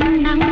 nắng